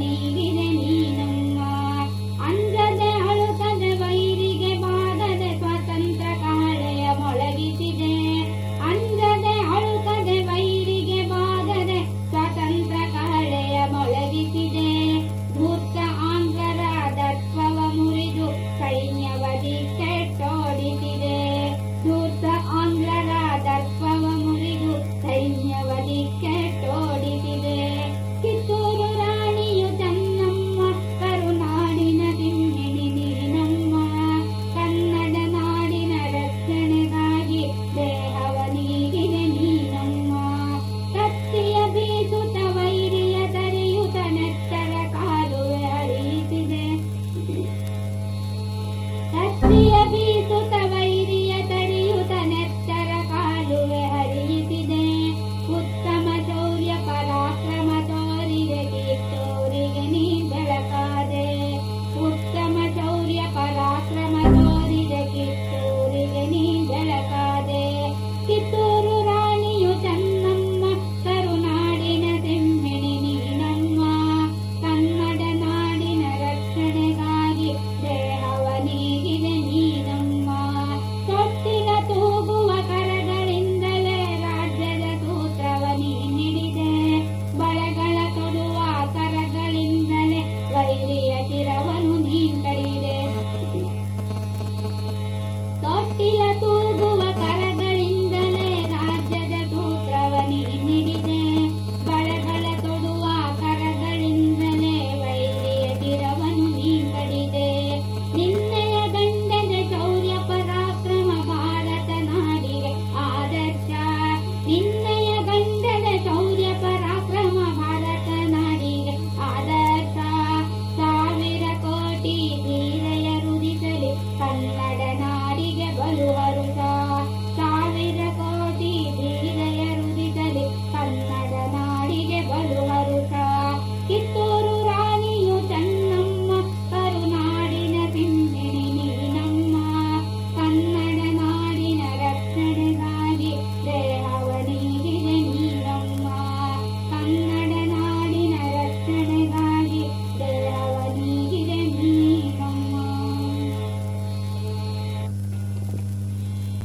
ನೀರಿನ ನೀ